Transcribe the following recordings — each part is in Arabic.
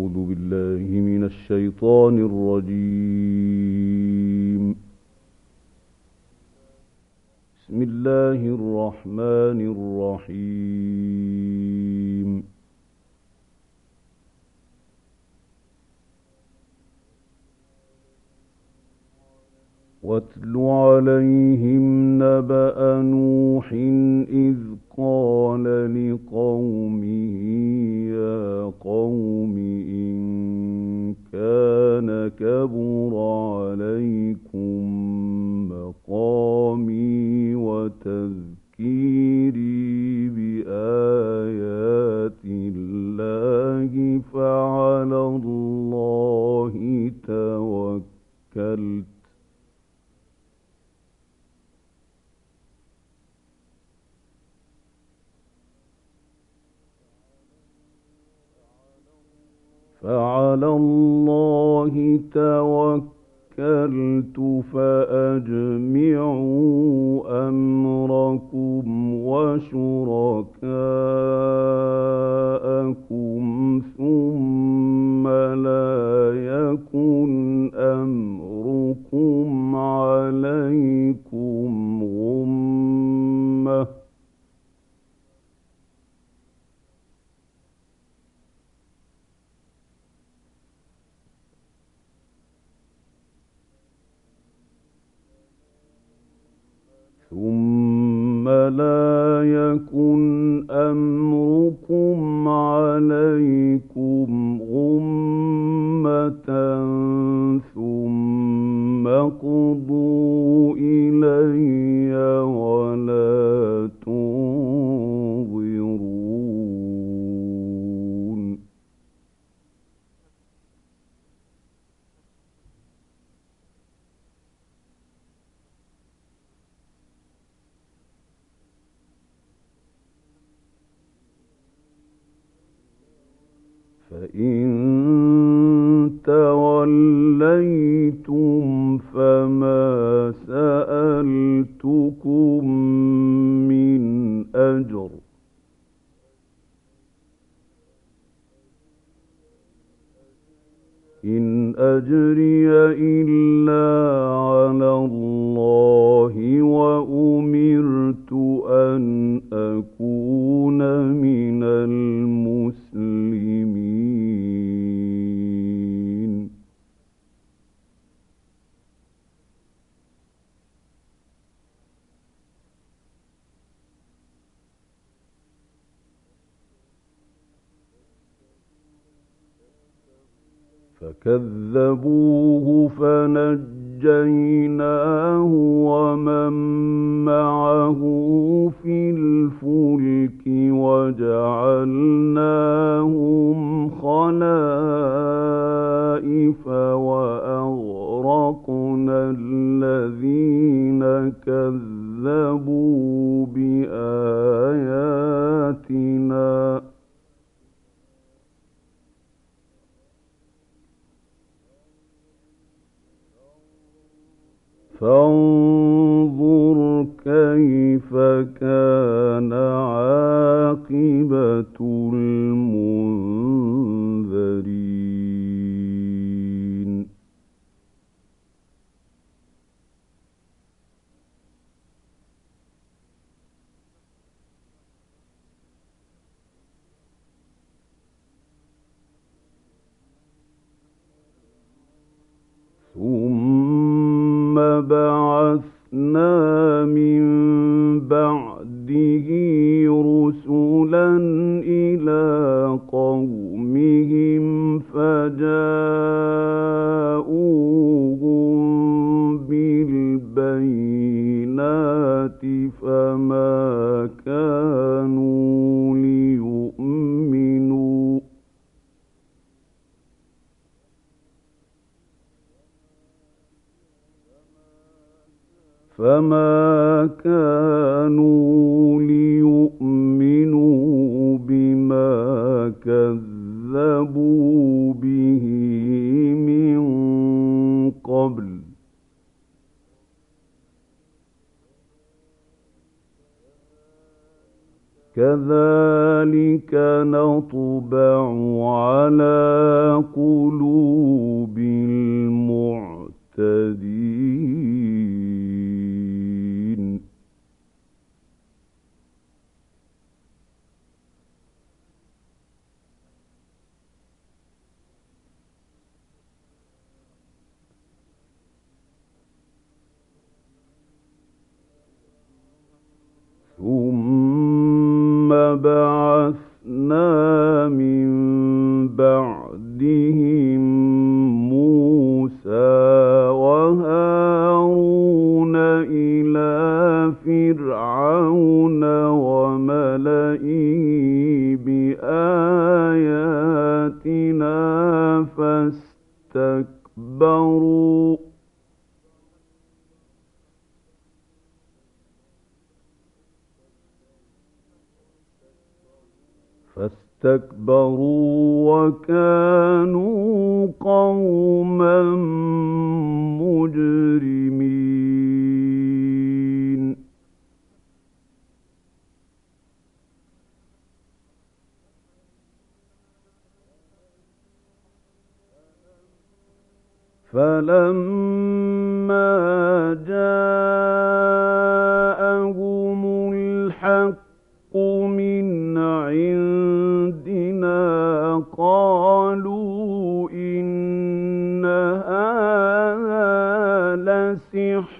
أعوذ بالله من الشيطان الرجيم. بسم الله الرحمن الرحيم. واتل عليهم نبأ نوح إذ قال لقومه يا قوم إن كان كبر عليكم مقامي وتذكيري بآيات الله ಸಂಸ್ಕೃತ فكذبوه فنجيناه ومن معه في الفلك وجعلناهم خلائف وأغرقنا الذين كذبوا بآياتنا فانظر كيف كان عاقبة المنذرين كذلك نطبع على قلوب المعتدين. فاستكبروا وكانوا قوما مجرمين. فلما جاءهم الحق من عندنا قالوا إن هذا لسحر.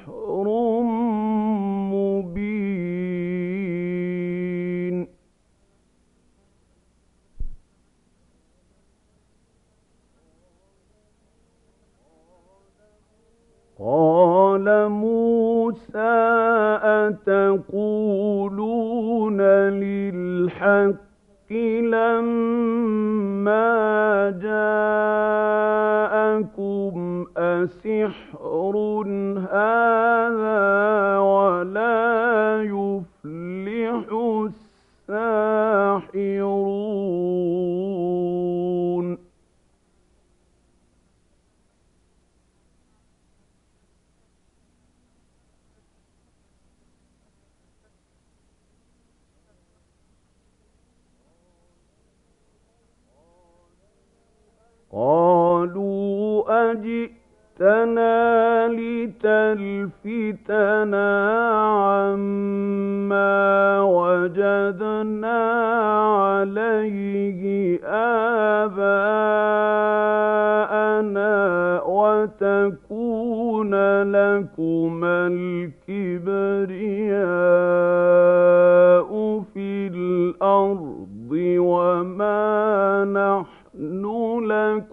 الكبرياء في الأرض وما نحن لكما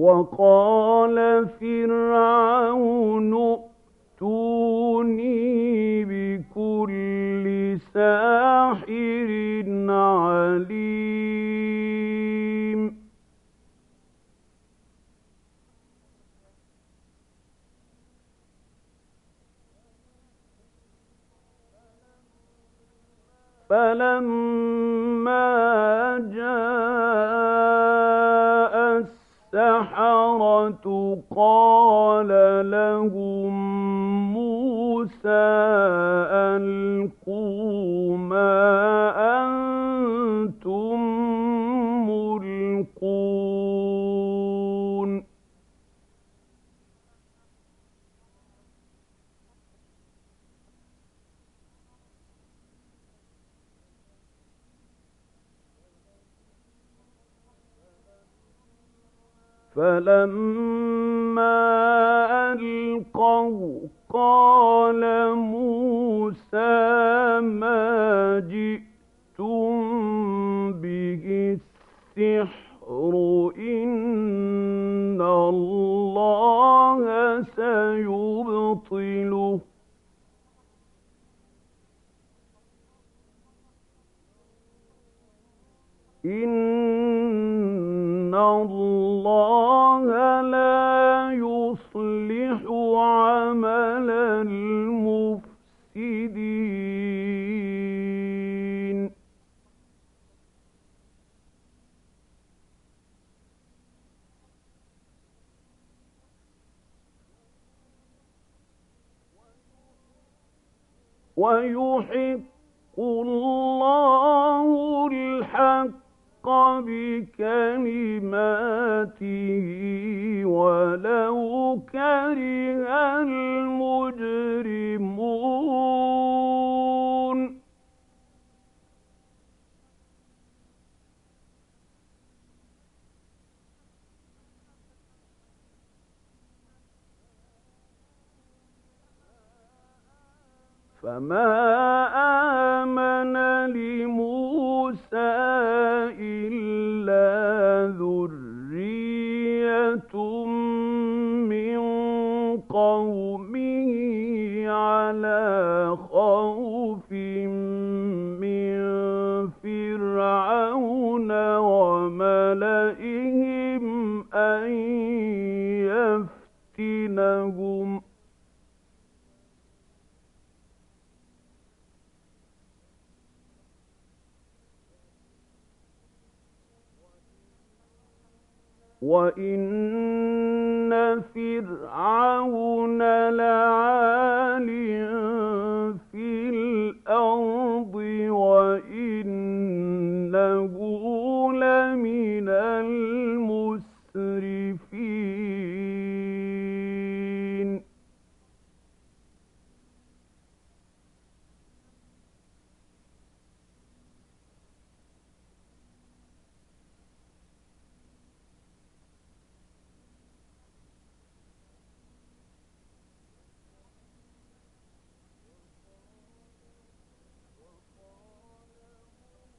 وقال فرعون ائتوني بكل ساحر عليم. فلما جاء السحرة قال لهم موسى ألقوا ما أنتم فلما ألقوا قال موسى ما جئتم به السحر إن الله سيبطله. إن الله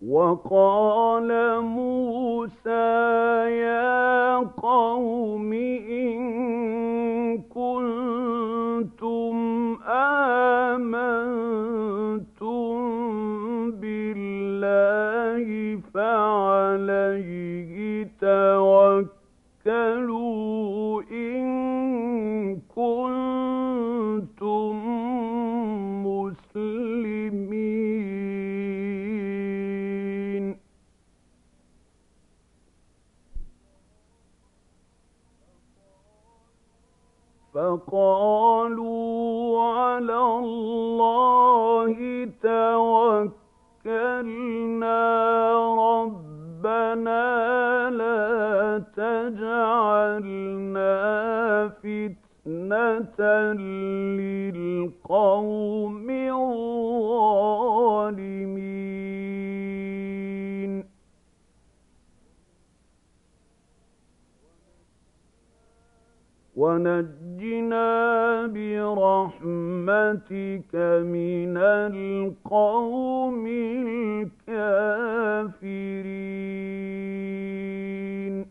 وقال موسى يا قوم إن كنتم آمنتم بالله فعليه توكلوا فقالوا على الله توكلنا ربنا لا تجعلنا فتنة للقوم الظالمين. ونجعلنا ونجنا برحمتك من القوم الكافرين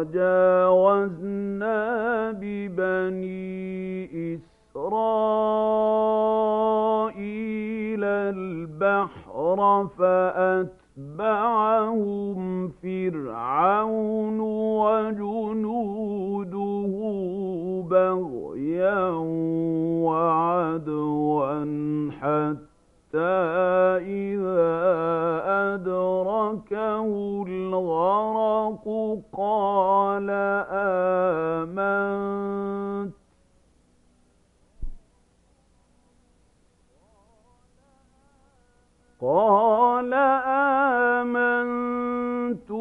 وَجَاوَزْنَا بِبَنِي إِسْرَائِيلَ الْبَحْرَ فَأَتْبَعَهُمْ فِرْعَوْنُ وَجُنُودُهُ بَغْيًا وَعَدْوًا حَتَّىٰ إِذَا أَدْرَكَهُ الْغَرَقُ قَالَ آمَنتُ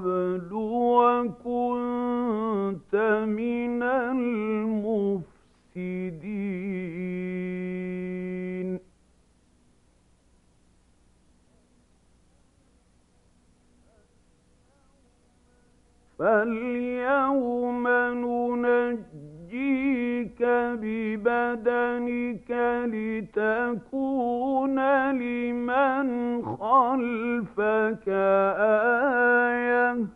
قَبْلُ وَكُنتَ مِنَ بِبَدَنِكَ لِتَكُونَ لِمَنْ خَلْفَكَ آيَةً ۚ.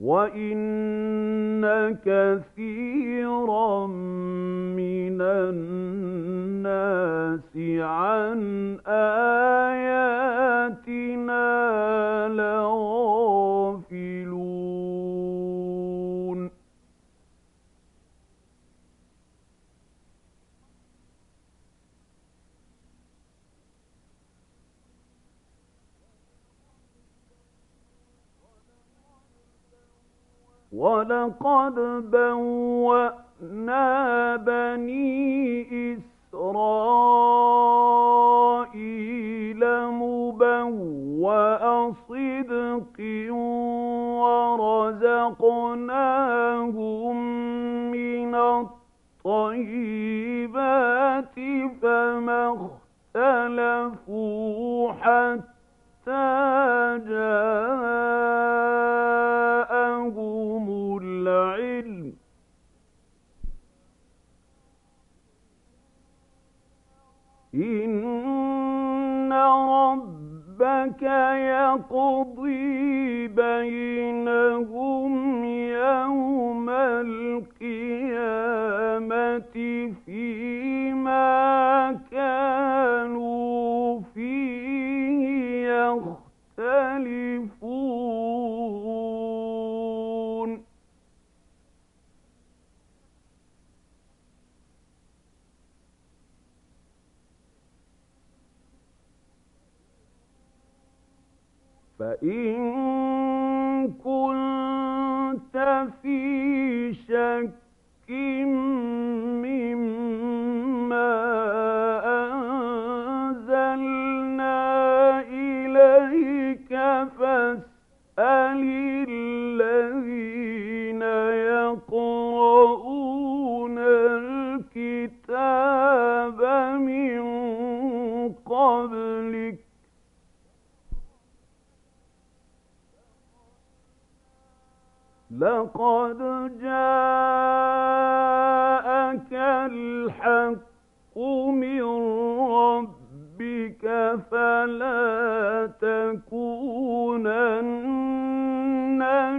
وَإِنَّ كَثِيرًا مِّنَ النَّاسِ عَنْ آيَاتِنَا لَغَافِلُونَ وَلَقَدْ بَوَّأْنَا بَنِي إِسْرَائِيلَ مُبَوَّأَ صِدْقٍ وَرَزَقْنَاهُم مِّنَ الطَّيِّبَاتِ فَمَا اخْتَلَفُوا حَتَّىٰ جَاءَهُمُ فَإِن كُنتَ فِي شَكٍّ لقد جاءك الحق من ربك فلا تكونن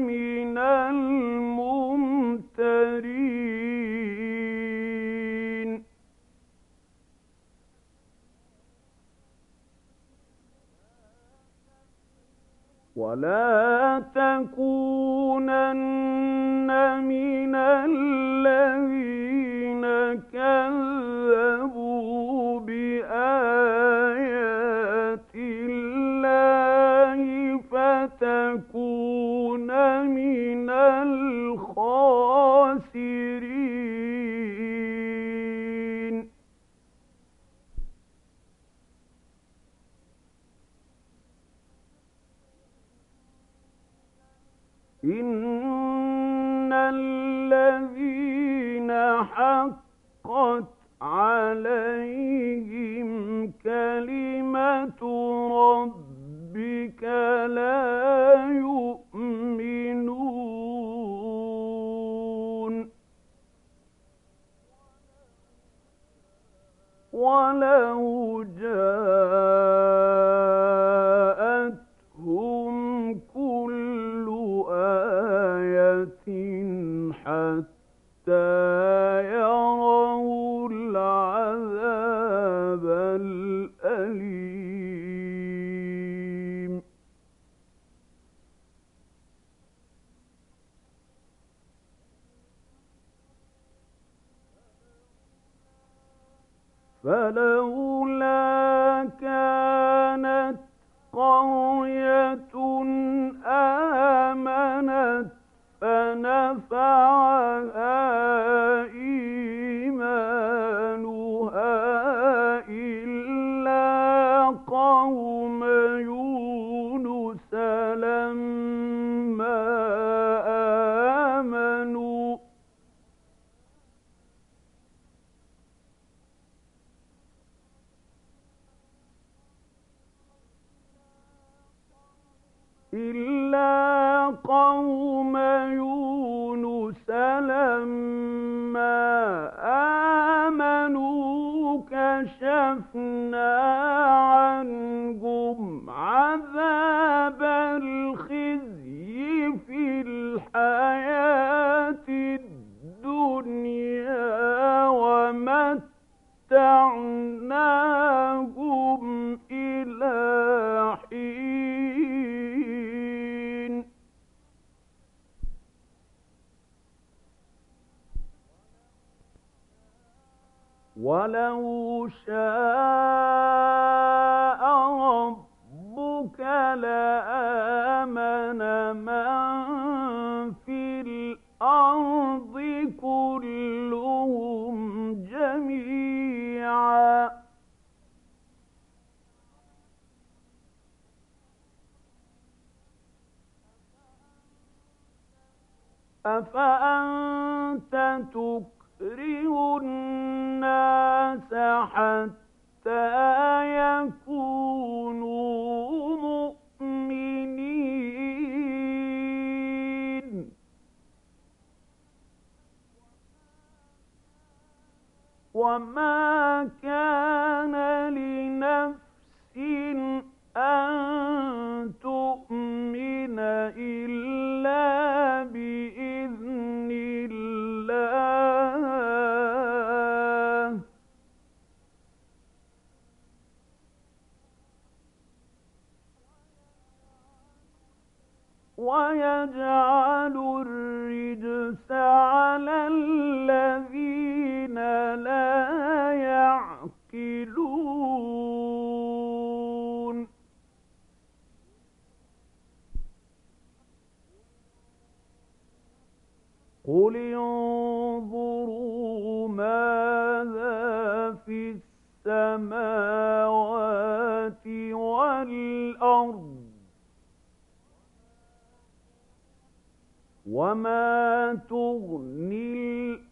من الم ولا تكونن من حتى السماوات والأرض وما تغني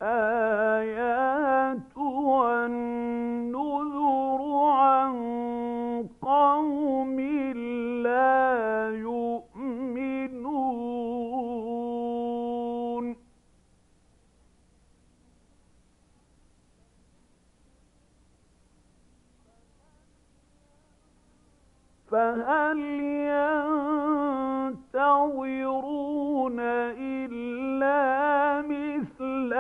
الآيات والنذر عن قوم فهل ينتظرون إلا مثل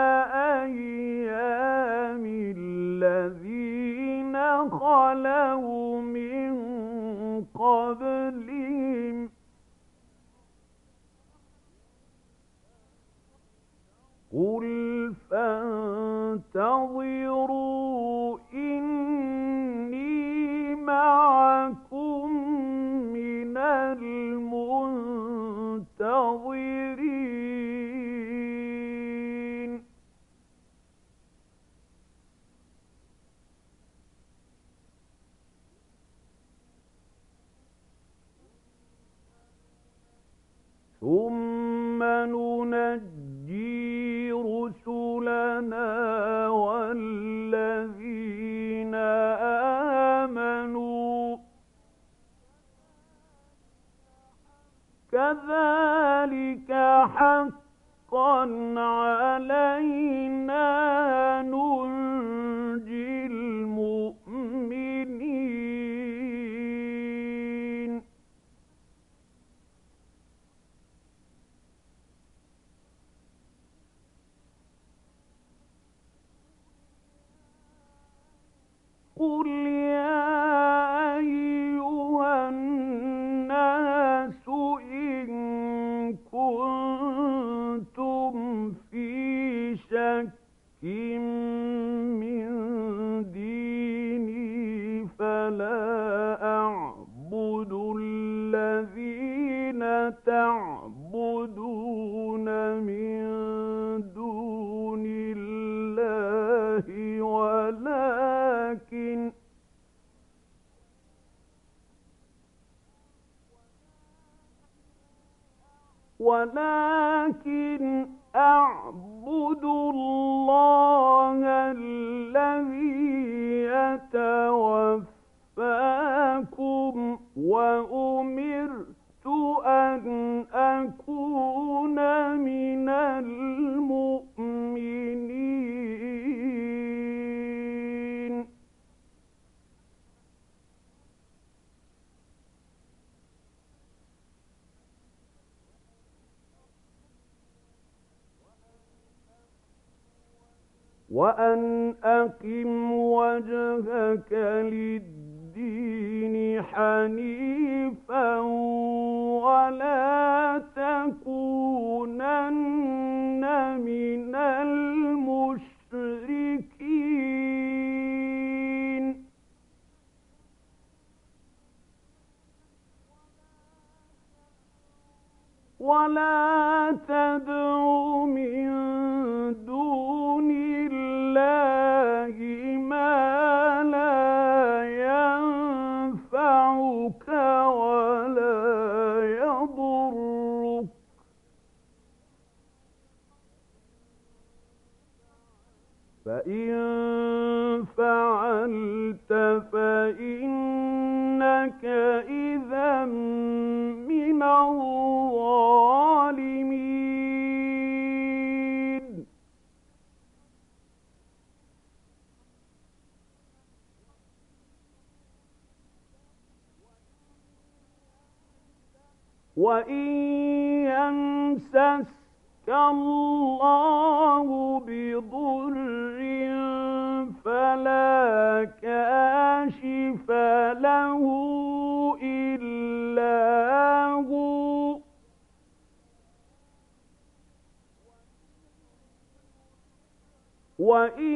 أيام الذين خلوا من قبلهم؟ قل فانتظروا وأن أقم وجهك للدين حنيفا ولا تكونن من المشركين. ولا تدع من فعلت فإنك إذا من الظالمين. وإن يمسسك الله بضر فلا كاشف له إلا هو. وإن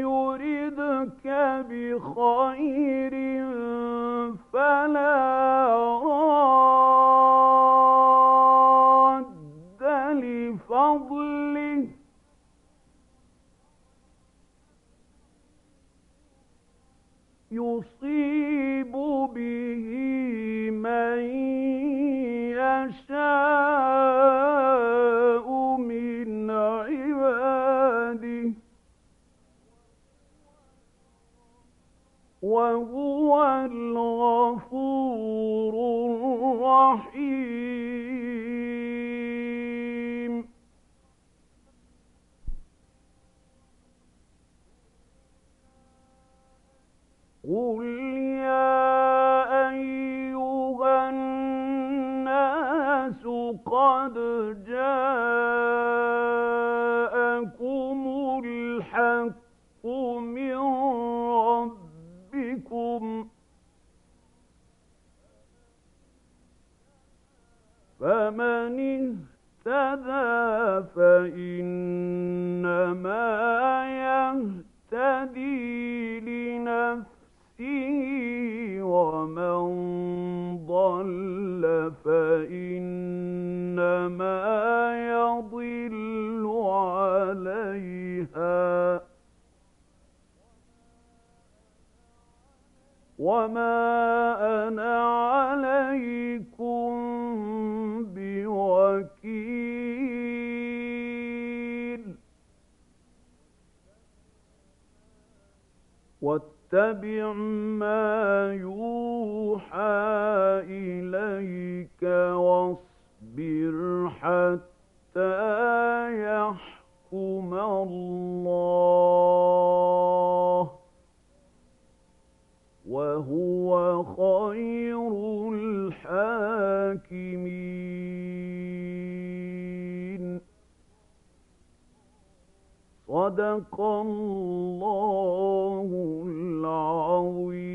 يردك بخير فلا راد. يصيب به من يشاء. وما أنا عليكم بوكيل واتبع ما يوحى إليك واصبر حتى يحكم الله صدق الله العظيم.